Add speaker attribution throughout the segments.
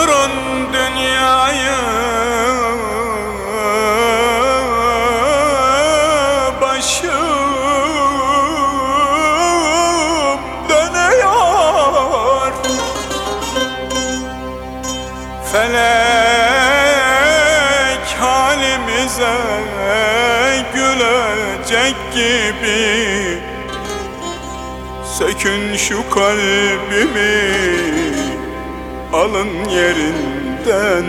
Speaker 1: Durdurun dünyayı. Başım dönüyor. Felek halimize gülecek gibi. Sökün şu kalbimi Alın yerinden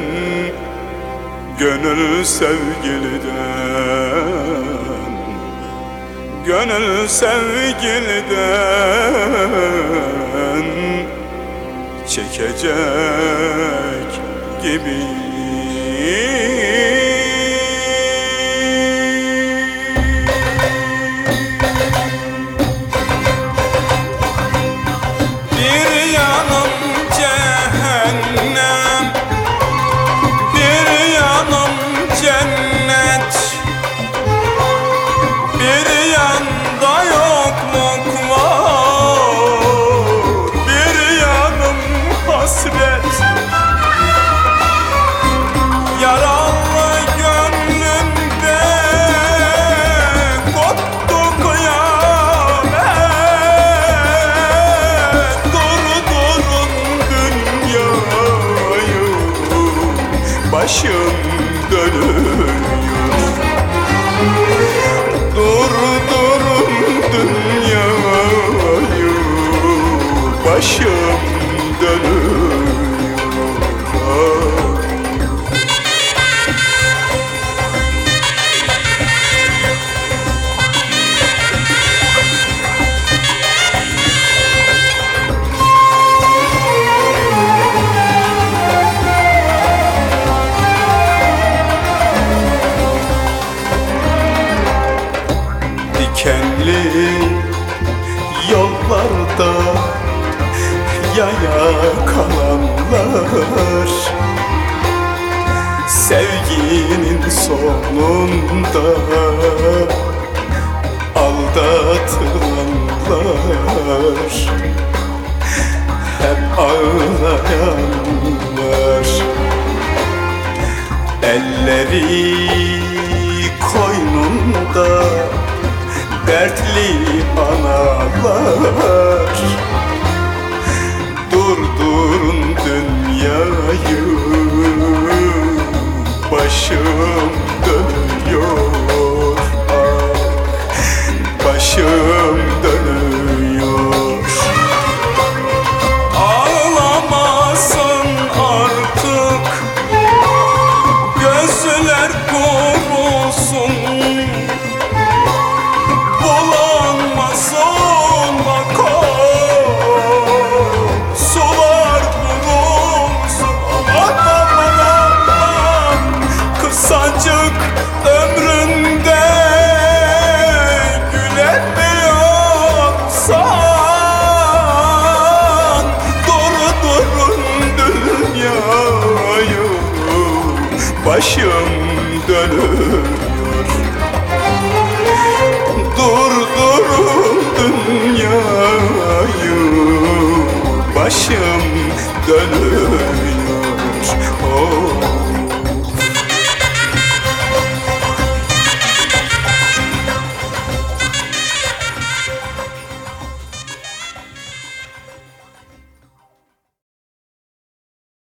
Speaker 1: Gönül sevgiliden. Gönül sevgiliden Çekecek gibi Başım dönüyor. Dikenli yollarda yaya kalanlar. Sevginin sonunda aldatılanlar. Hep ağlayanlar. Elleri koynunda dertli analar dünyayı Başım dönüyor Durdurun dünyayı Başım dönüyor oh.